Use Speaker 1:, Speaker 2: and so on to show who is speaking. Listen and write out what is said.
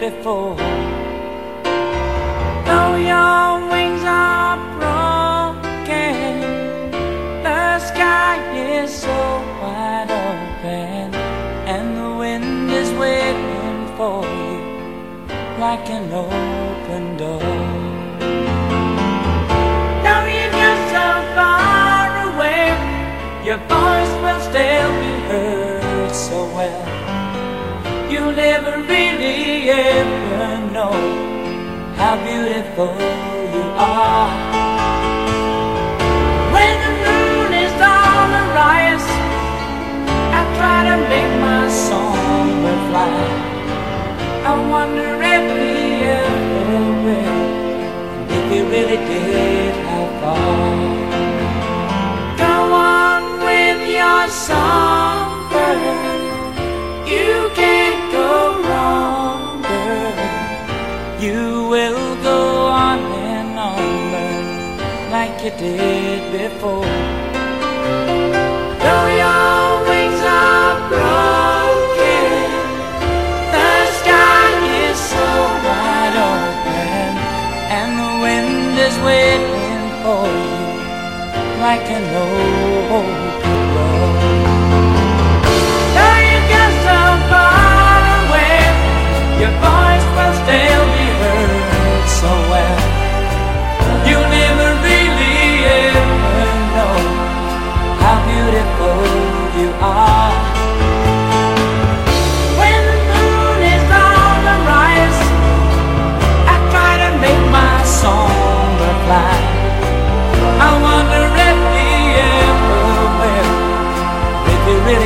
Speaker 1: before. Though your wings are broken, the sky is so wide open, and the wind is waiting for you like an open door. Your voice will still be heard so well. You'll never really ever know how beautiful you are. When the moon is on the rise, I try to make my song fly. I wonder if we ever will, if we really did, how far. You will go on and on, like you did before. Though your wings are broken, the sky is so wide open, and the wind is waiting for you like an old